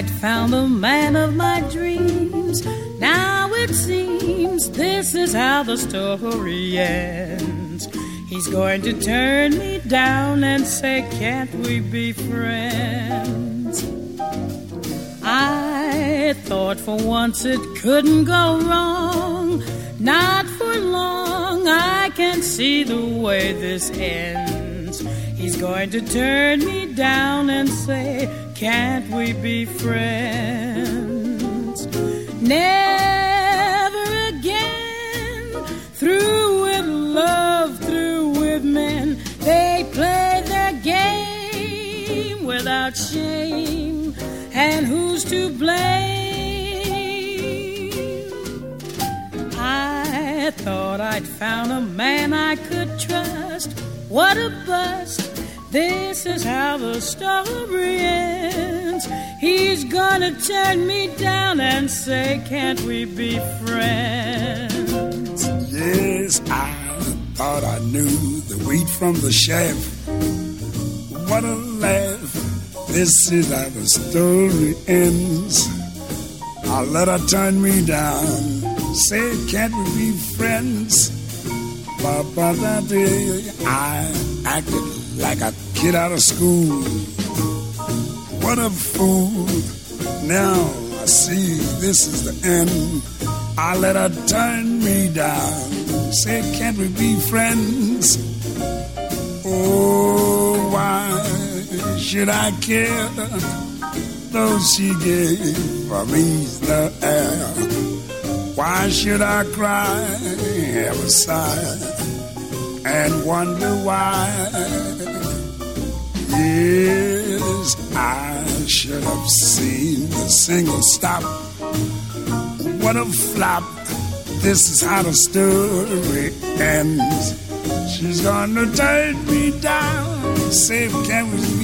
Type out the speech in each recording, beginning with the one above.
I'd found the man of my dreams. Now it seems this is how the story ends. He's going to turn me down and say, Can't we be friends? I thought for once it couldn't go wrong. Not for long, I can see the way this ends. He's going to turn me down and say, Can't we be friends? Never again. Through with love, through with men. They play their game without shame. And who's to blame? I thought I'd found a man I could trust. What a bust! This is how the story ends. He's gonna turn me down and say, Can't we be friends? Yes, I thought I knew the wheat from the chaff. What a laugh. This is how the story ends. I let her turn me down. Say, can't we be friends? Dee. I acted like a kid out of school. What a fool. Now I see this is the end. I let her turn me down. Say, can't we be friends? Oh, why should I care? Though she gave me the air. Why should I cry, ever sigh, and wonder why? Yes, I should have seen the single stop. What a flop. This is how the story ends. She's gonna turn me down. Say, can we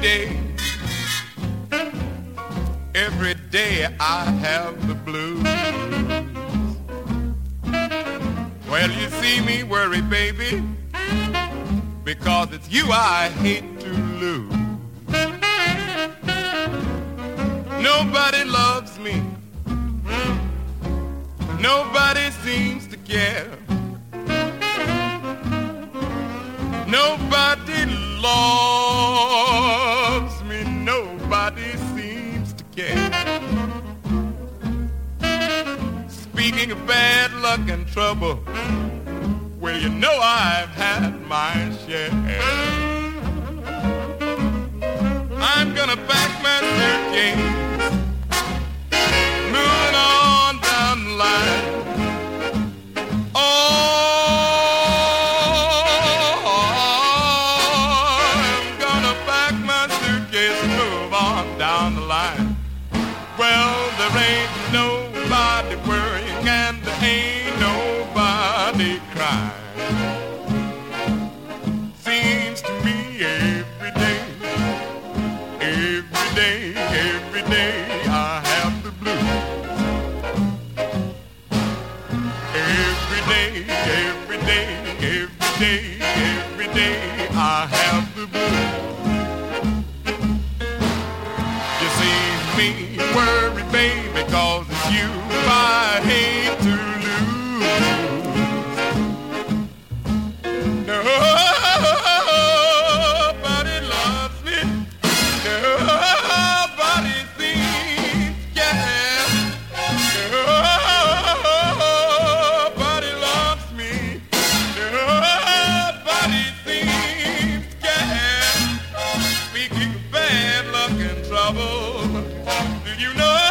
day, every day I have the blues. Well, you see me worry, baby, because it's you I hate to lose. Nobody loves me. Nobody seems to care. Nobody loves Of bad luck and trouble, well, you know I've had my share. I'm gonna pack my suitcase, moving on down the line. Oh, I have the blues. You see me worry, baby, cause it's you I hate bad luck and trouble, do you know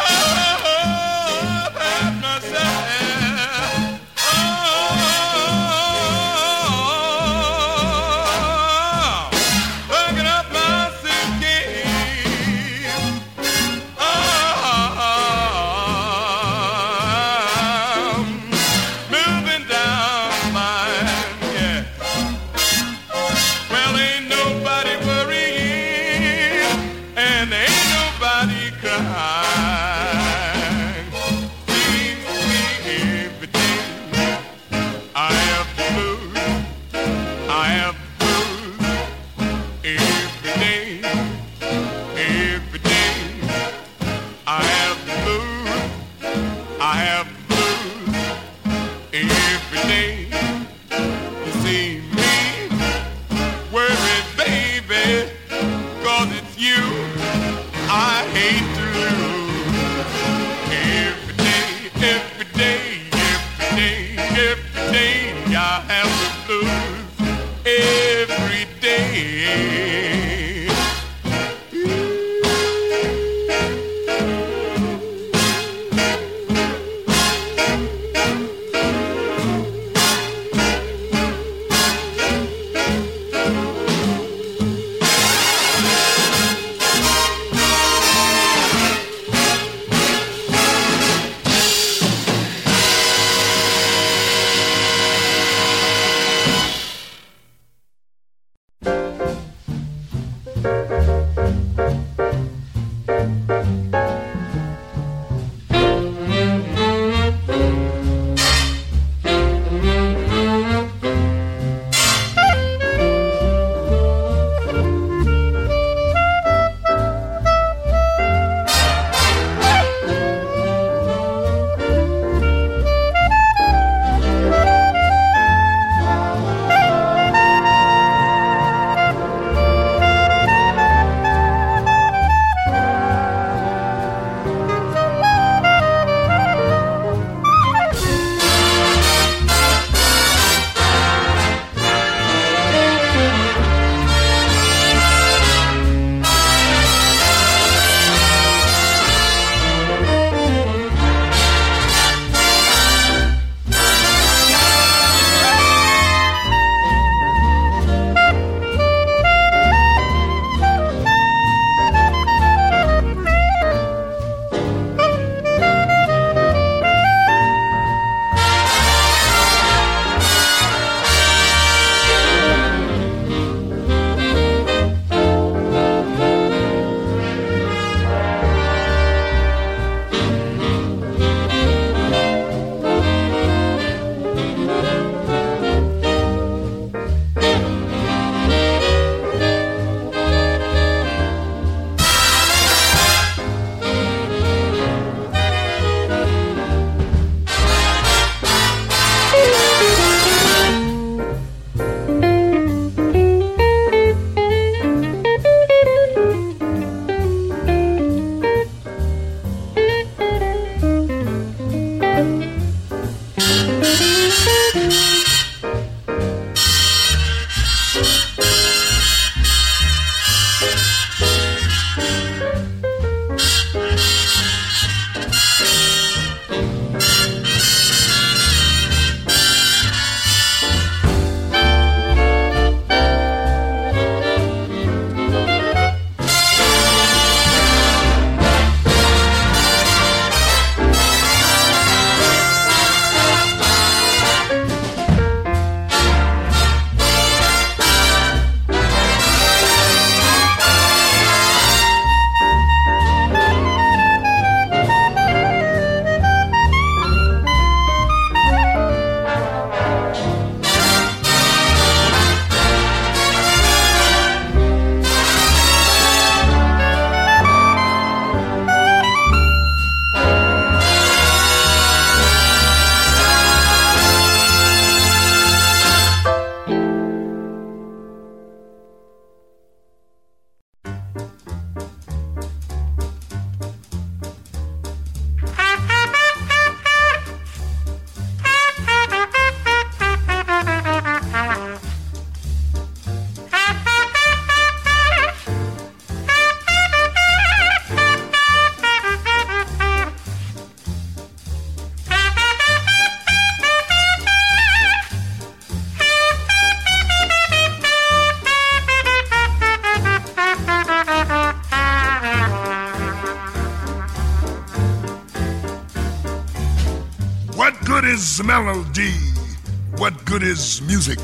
is music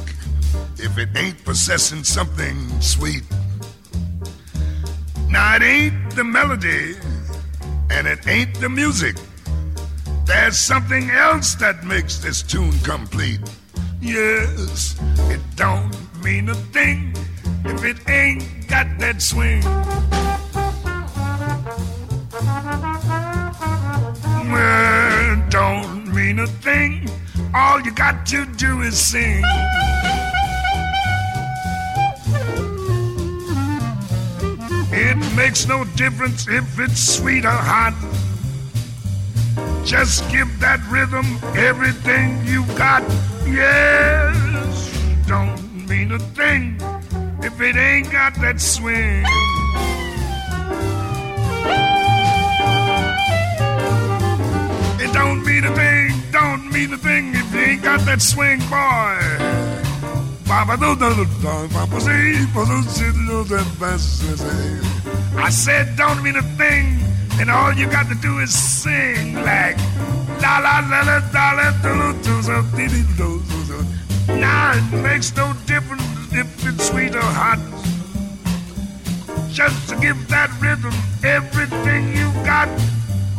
if it ain't possessing something sweet? Now, it ain't the melody and it ain't the music. There's something else that makes this tune complete. Yes, it don't mean a thing if it ain't got that swing. Sing. It makes no difference if it's sweet or hot. Just give that rhythm everything you've got. Yes, don't mean a thing if it ain't got that swing. Mean a thing if you ain't got that swing, boy. I said, don't mean a thing, and all you got to do is sing like la la la la la la do do do. Now it makes no difference if it's sweet or hot. Just to give that rhythm everything you got.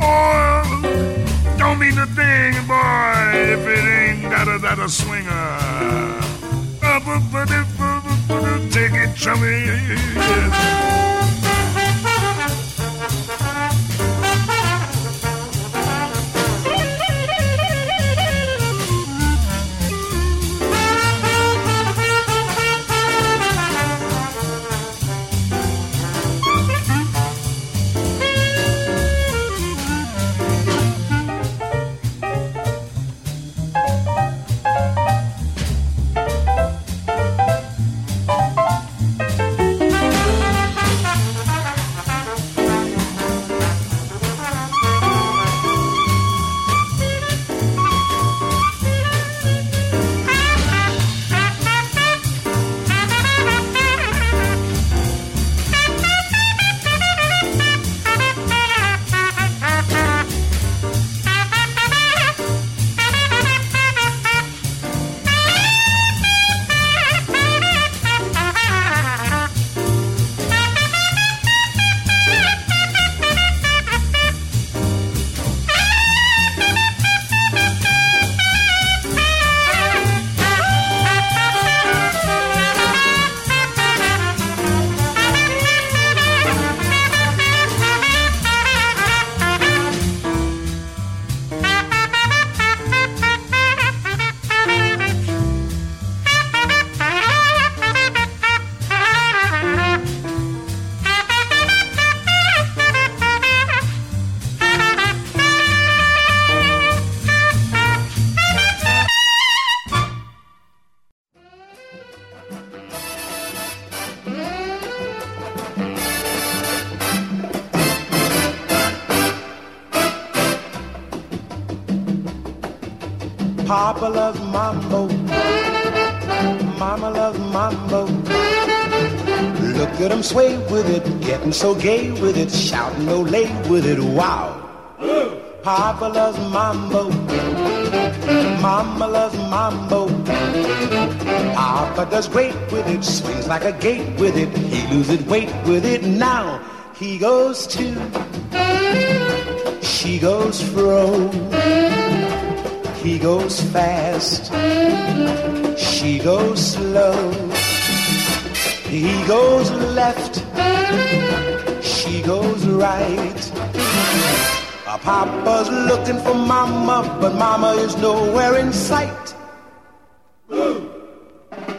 Oh, don't mean a thing, boy, if it ain't got a, that a swinger. Take it, chummy. Papa loves mambo. Mama loves mambo. Look at him sway with it, getting so gay with it, shouting lay with it. Wow. Papa loves mambo. Mama loves mambo. Papa does great with it, swings like a gate with it. He loses weight with it. Now he goes to, she goes fro. He goes fast, she goes slow. He goes left, she goes right. Papa's looking for mama, but mama is nowhere in sight.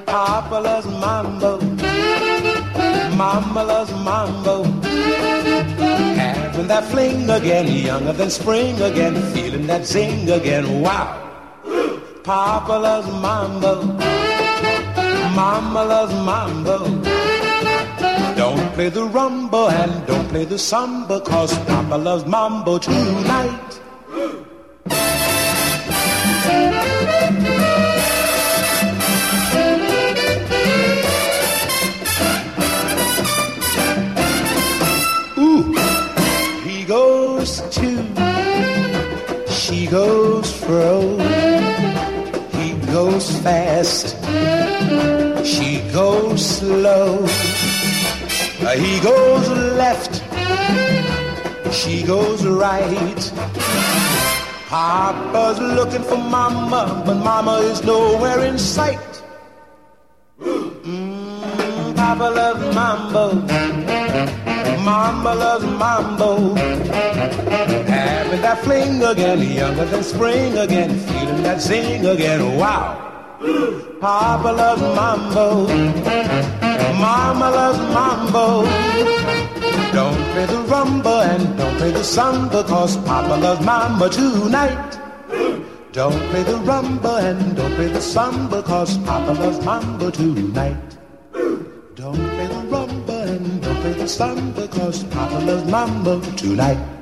Papa loves mambo, mama loves mambo. Having that fling again, younger than spring again, feeling that zing again, wow. Papa loves mambo, mama loves mambo. Don't play the rumba and don't play the samba, cause Papa loves mambo tonight. Goes to, he goes fast. She goes slow. Uh, he goes left. She goes right. Papa's looking for Mama, but Mama is nowhere in sight. Mm, Papa loves mambo. Mama loves mambo. Having that fling again, younger than spring again, feeling that zing again. Wow. Papa loves mambo. Mama loves mambo. Don't play the rumba and don't play the samba, cause Papa loves mambo tonight. Don't play the rumba and don't play the samba, cause Papa loves mambo tonight. Don't samba, cause Papa loves mambo tonight.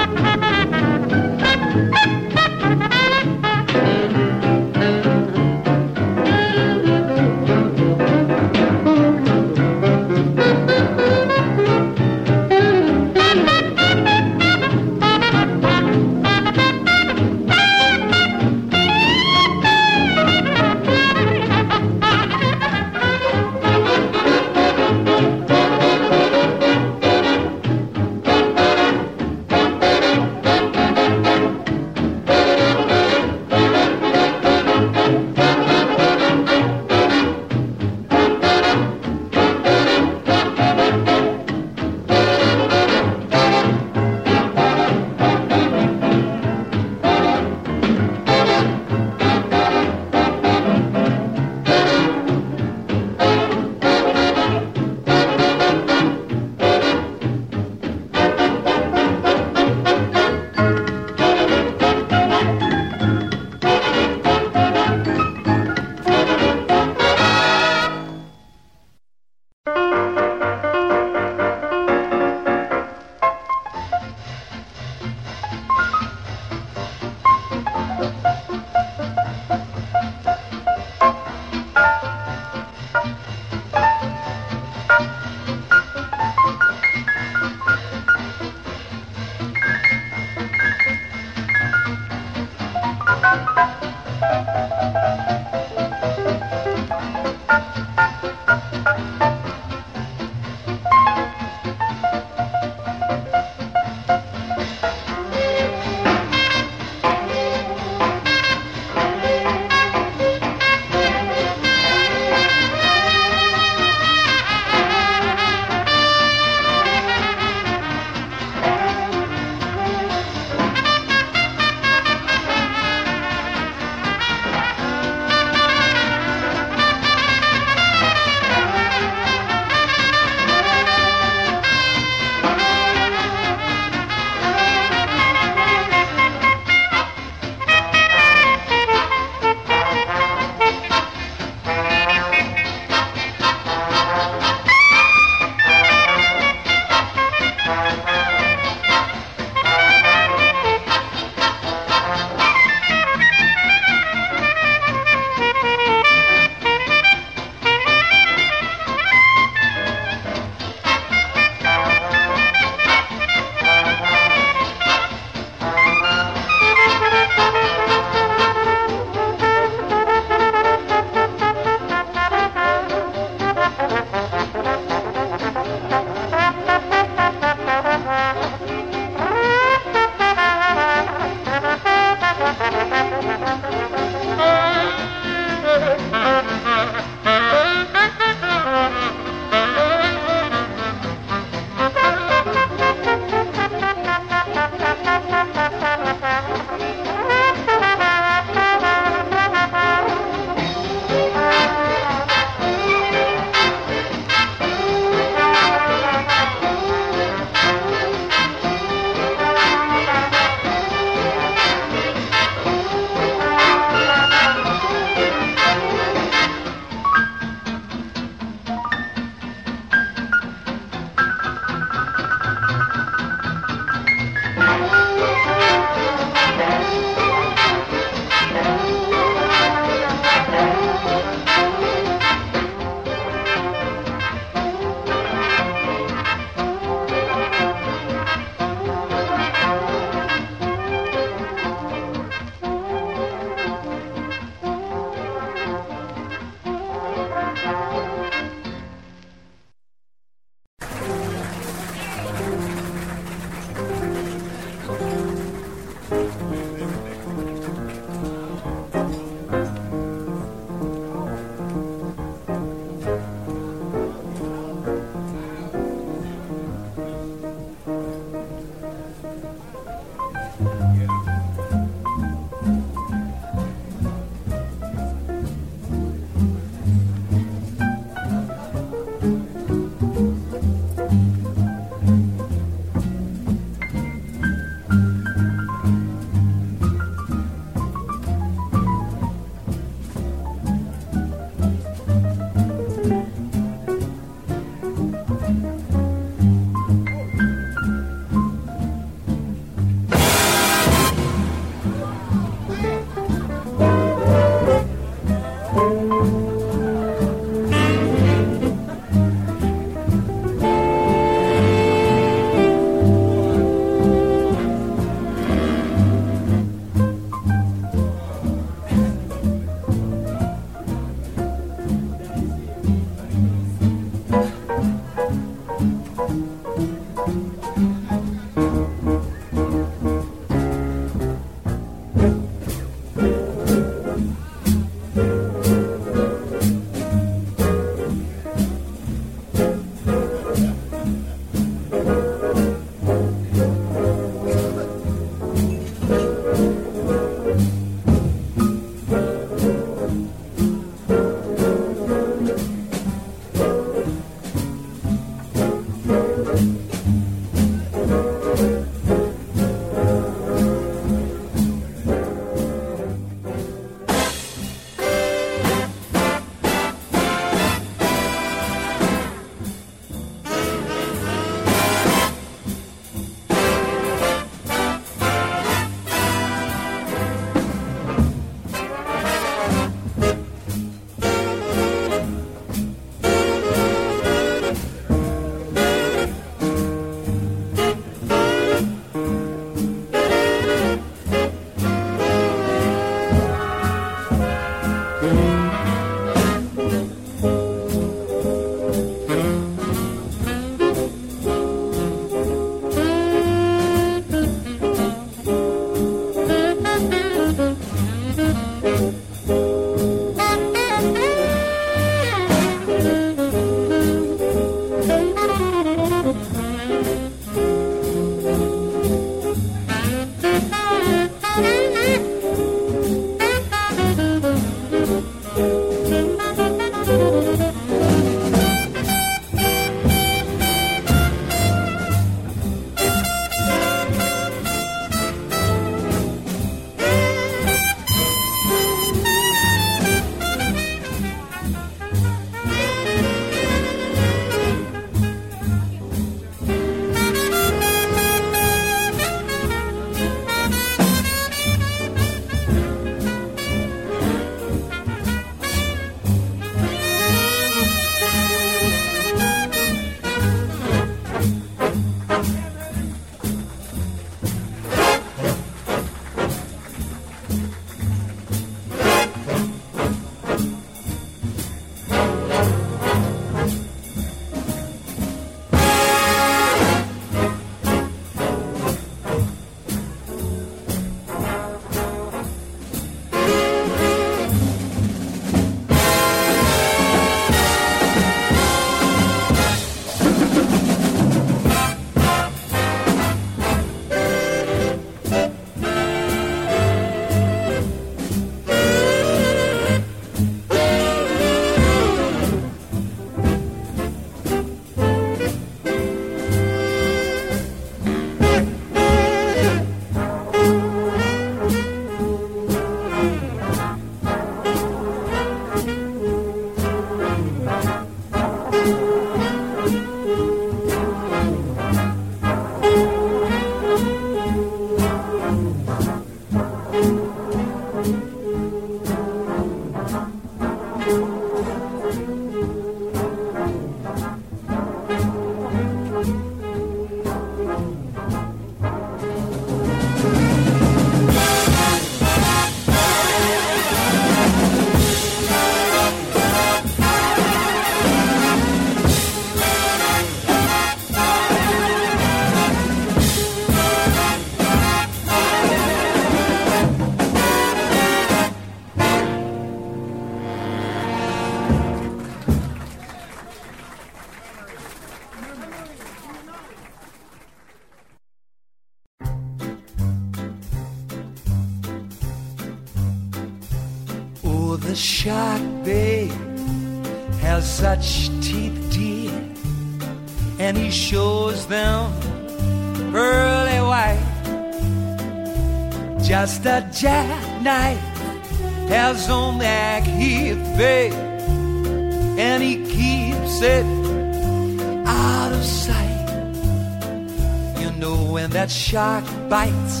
Bites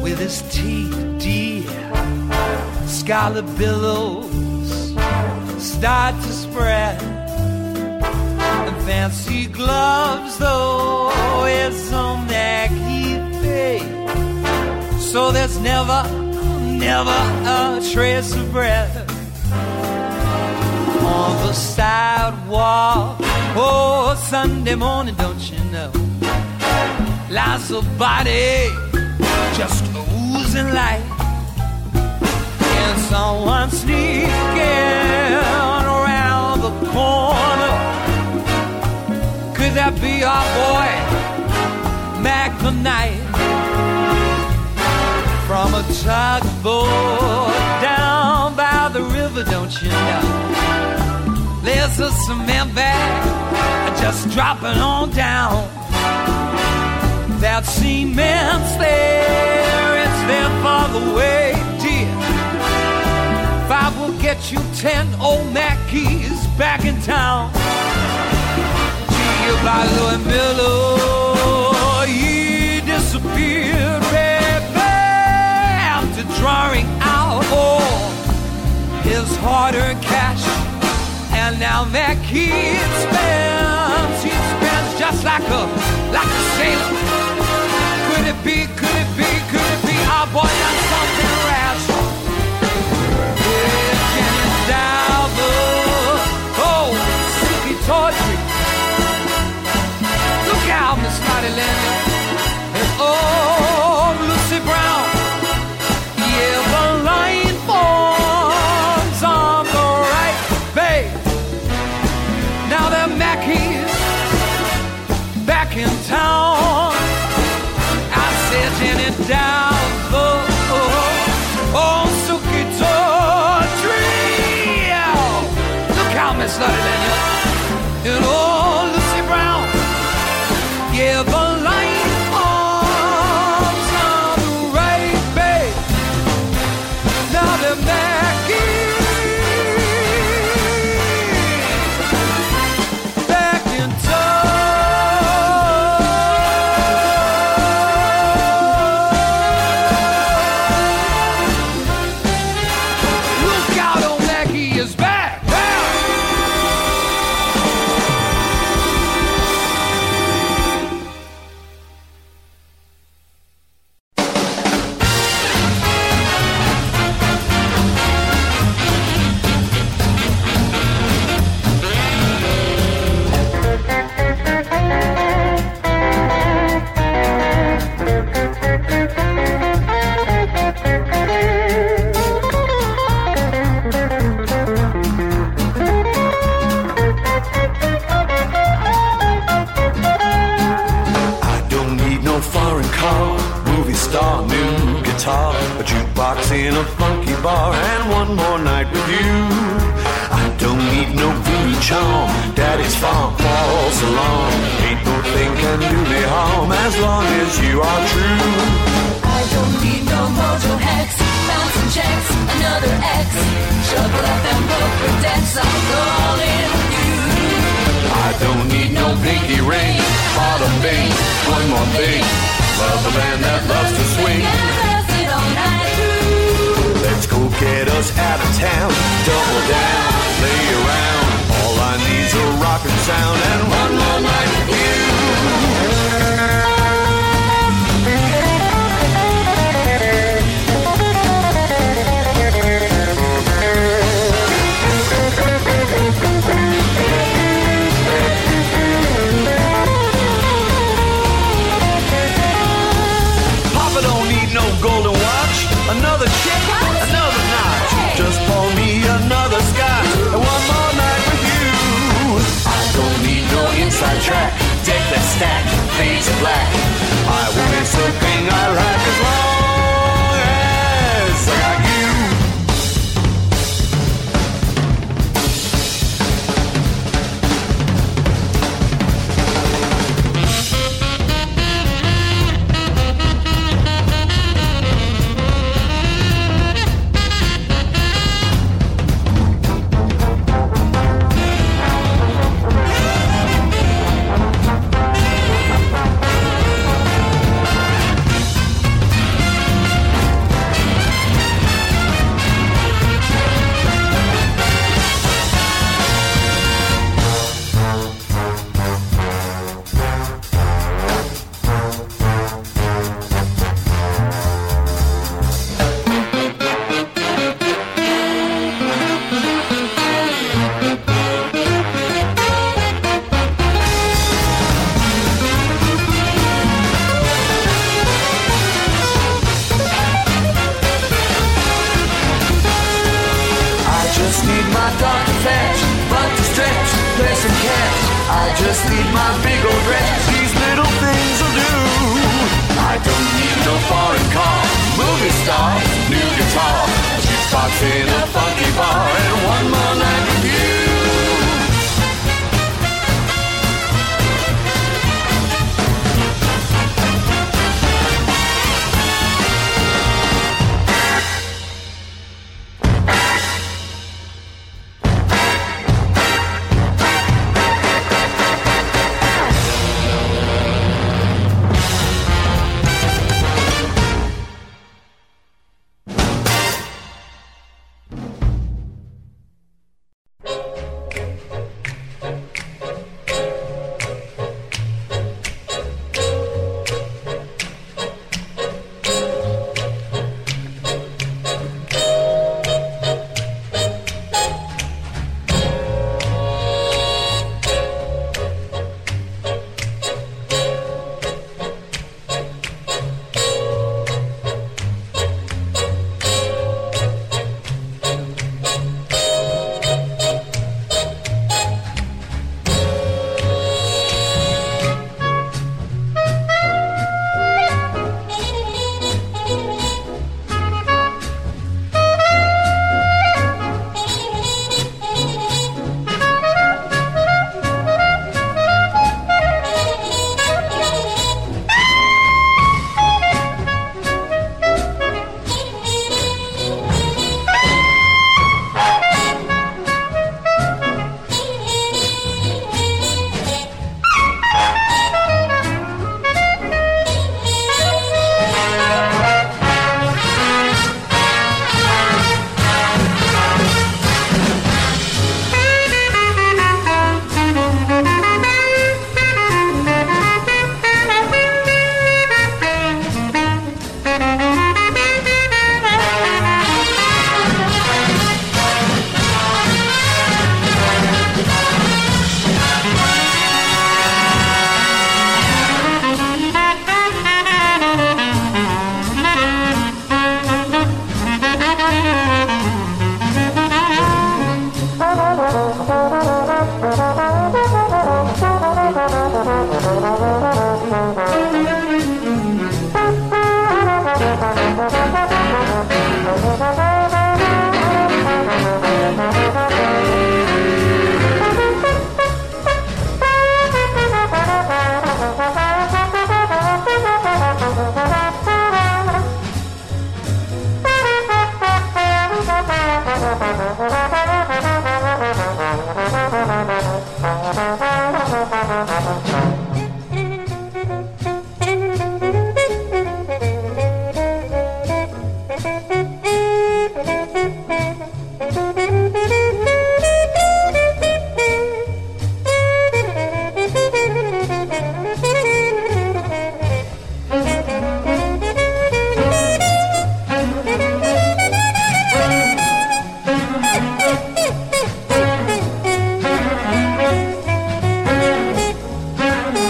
with his teeth, dear, scarlet billows start to spread. And fancy gloves, though, is on that babe. So there's never, never a trace of breath on the sidewalk. Oh, Sunday morning, don't? Lies a body just oozing light. And someone sneaking around the corner. Could that be our boy, Mack the Knife? From a tugboat down by the river, don't you know? There's a cement bag just dropping on down. That cement's there, it's there for the way, dear. Five will get you ten old Mackie's back in town. Gee, by Louie Miller, he disappeared, baby, after drawing out all his hard-earned cash. And now Mackie spends, he spends just like a, like a sailor. Could it be, could it be, could it be our boy done something rash? Yeah, Jenny Diver, oh, Sukey Tawdry. Look out, Miss Lotte Lenya.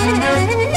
Müzik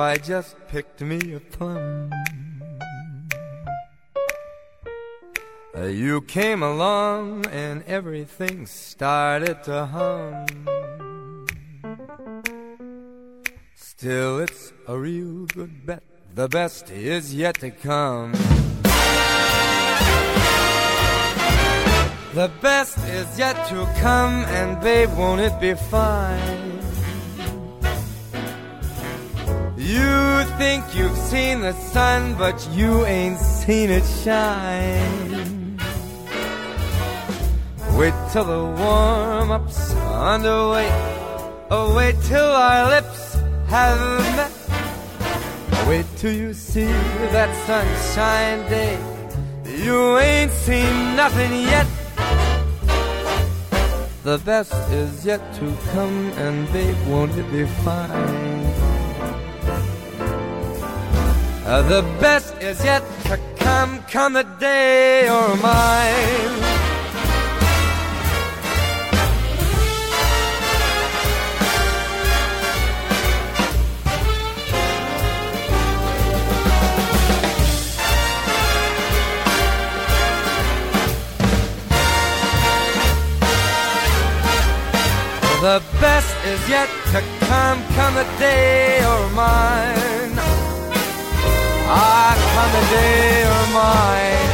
I just picked me a plum. You came along and everything started to hum. Still, it's a real good bet. The best is yet to come. The best is yet to come, and babe, won't it be fine? You think you've seen the sun, but you ain't seen it shine. Wait till the warm up's underway. Oh, wait till our lips have met. Wait till you see that sunshine day. You ain't seen nothing yet. The best is yet to come, and babe, won't it be fine? Uh, the best is yet to come, come the day you're mine. The best is yet to come, come the day you're mine. Ah, come the day you're mine.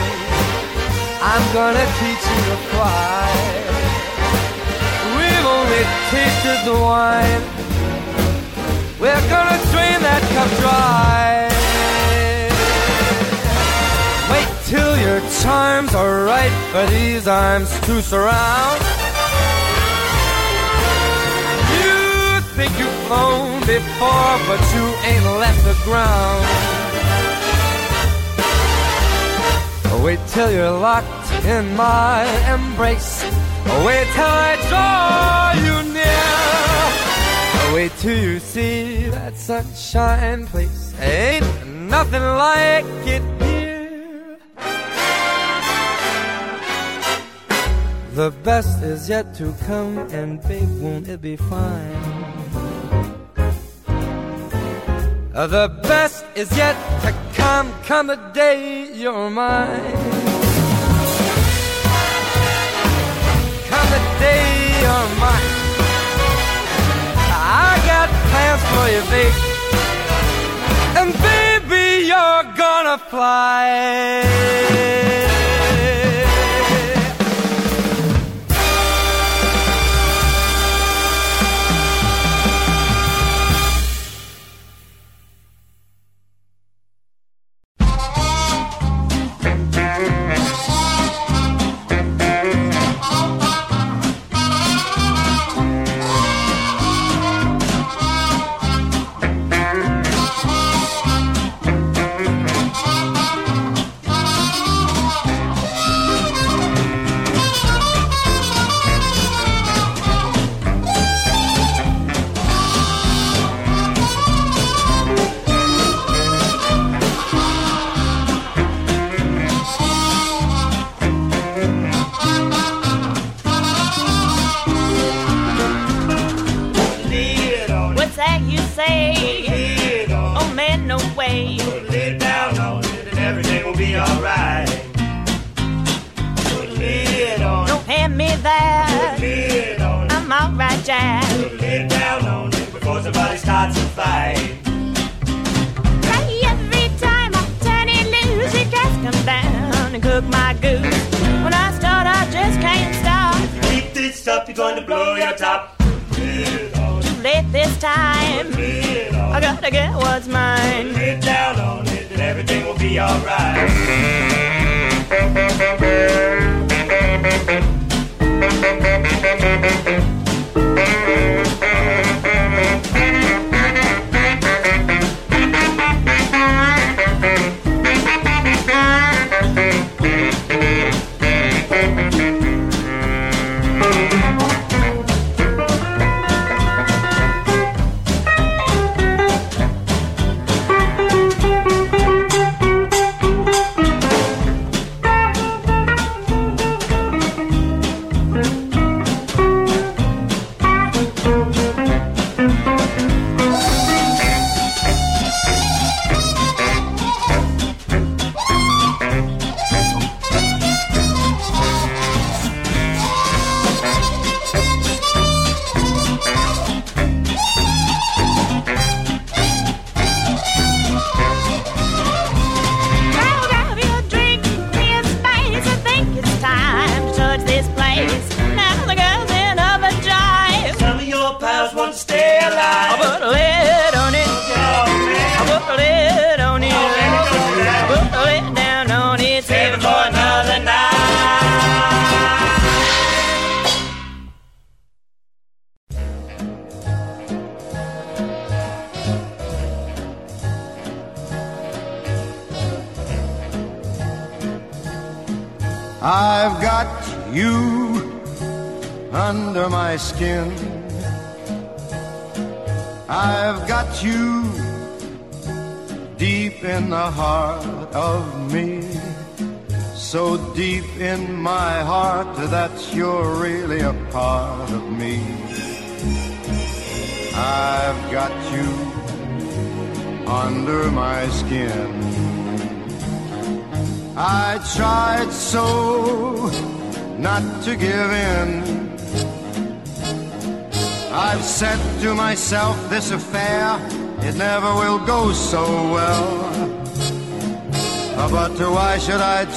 I'm gonna teach you to fly. We've only tasted the wine. We're gonna drain that cup dry. Wait till your charms are right for these arms to surround. You think you've flown before, but you ain't left the ground. Wait till you're locked in my embrace. Wait till I draw you near. Wait till you see that sunshine place. Ain't nothing like it here. The best is yet to come, and babe, won't it be fine? The best is yet to come, come the day you're mine. Come the day you're mine. I got plans for you, babe. And baby, you're gonna fly.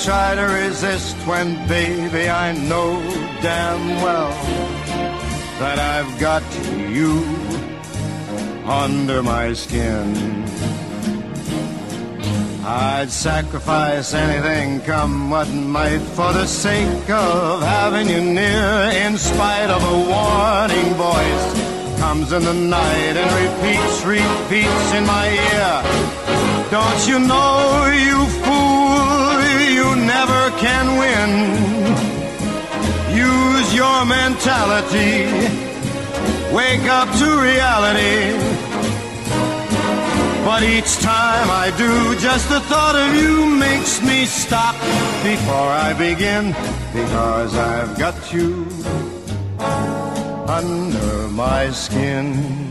Try to resist when, baby, I know damn well that I've got you under my skin? I'd sacrifice anything, come what might, for the sake of having you near, in spite of a warning voice. Comes in the night and repeats, repeats in my ear. Don't you know, you fool, you never can win. Use your mentality, wake up to reality. But each time I do, just the thought of you makes me stop before I begin. Because I've got you under my skin.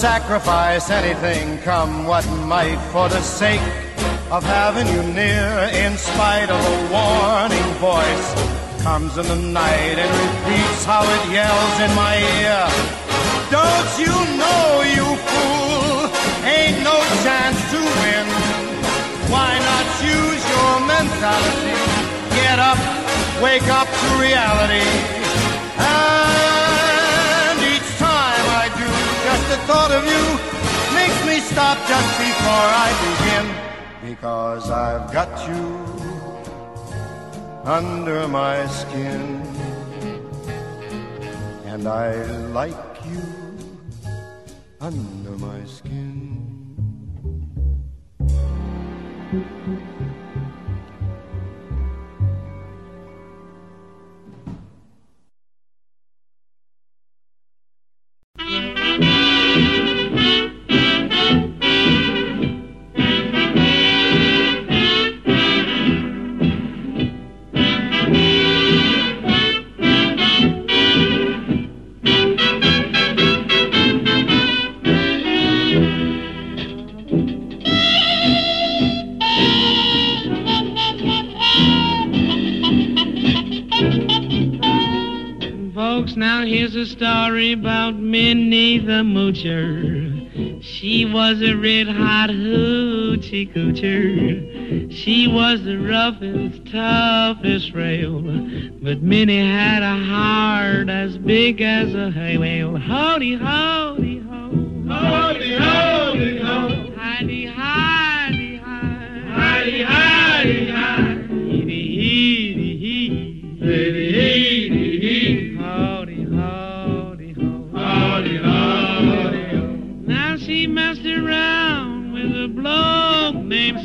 Sacrifice anything, come what might, for the sake of having you near, in spite of a warning voice. Comes in the night and repeats how it yells in my ear. Don't you know, you fool, ain't no chance to win. Why not use your mentality? Get up, wake up to reality. The thought of you makes me stop just before I begin. Because I've got you under my skin. And I like you under my skin. Story about Minnie the Moocher. She was a red hot hoochie coocher. She was the roughest, toughest rail. But Minnie had a heart as big as a hay whale. Howdy, howdy, ho. Howdy, howdy, ho. Hidey, hidey,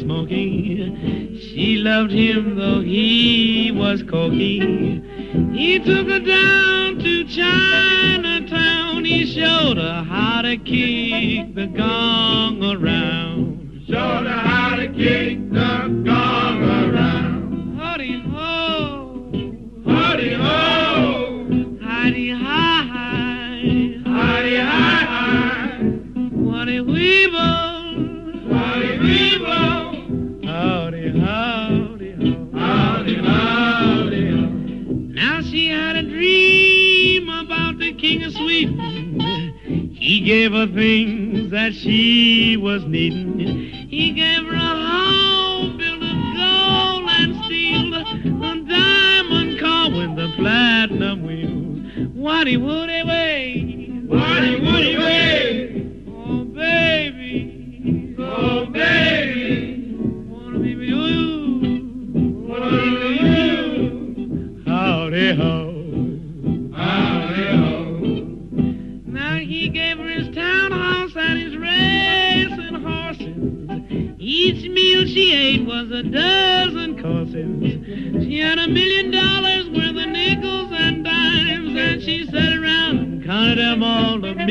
Smokey. She loved him though he was cocky. He took her down to Chinatown. He showed her how to kick the gong around. Showed her how to kick the gong around. Howdy ho, howdy ho, king of Sweden. He gave her things that she was needing. He gave her a home built of gold and steel, a diamond car with a platinum wheel. Waddy Woody Way, Waddy Woody Way.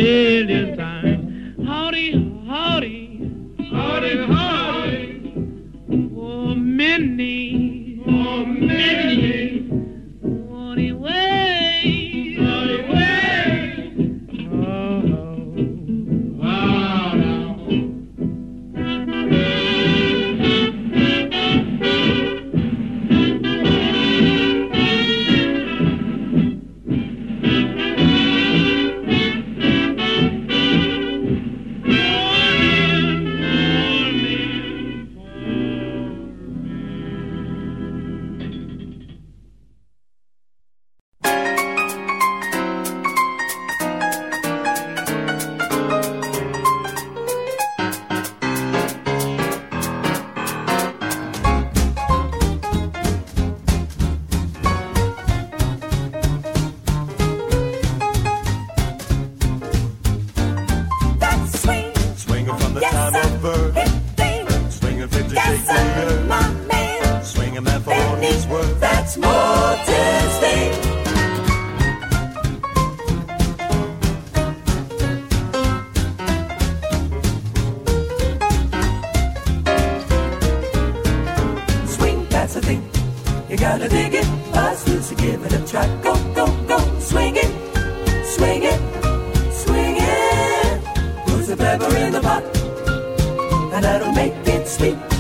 रे You gotta dig it, bust loose, give it a try. Go, go, go, swing it, swing it, swing it. Who's the pepper in the pot? And that'll make it sweet.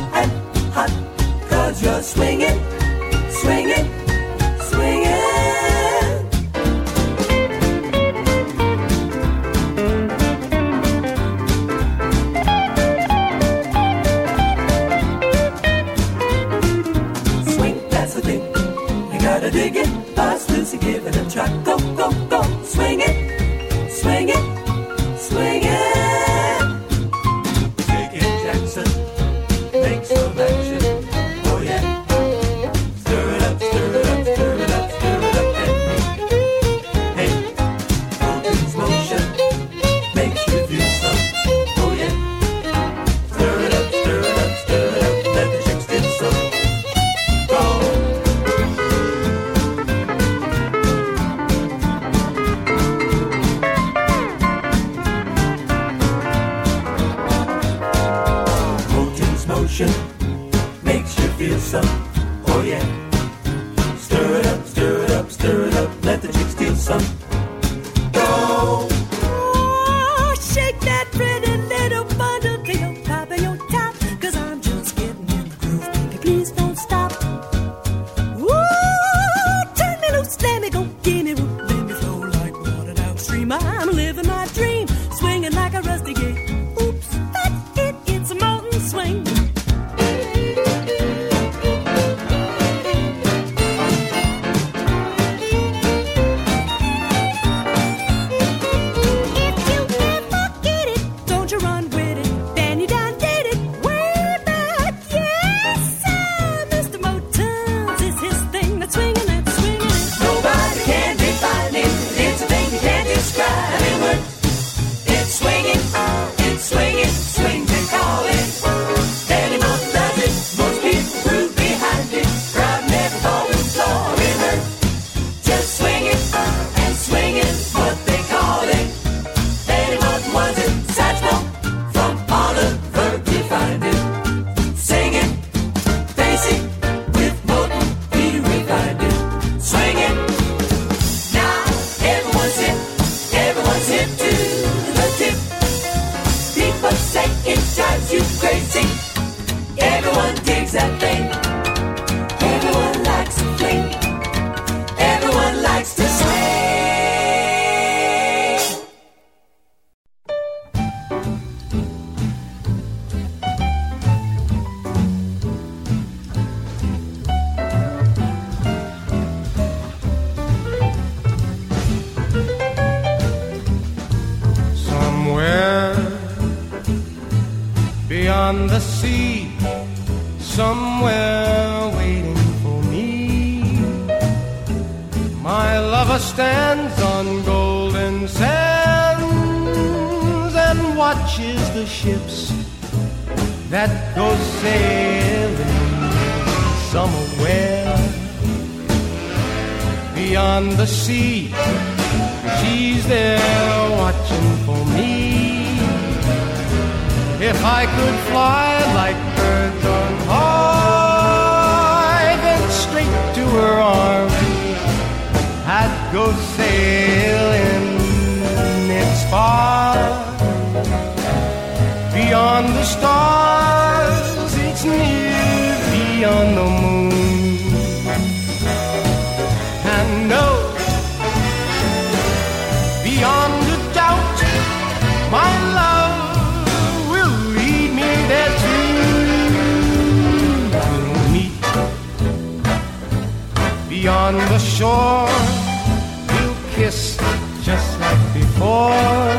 The shore, we'll kiss just like before.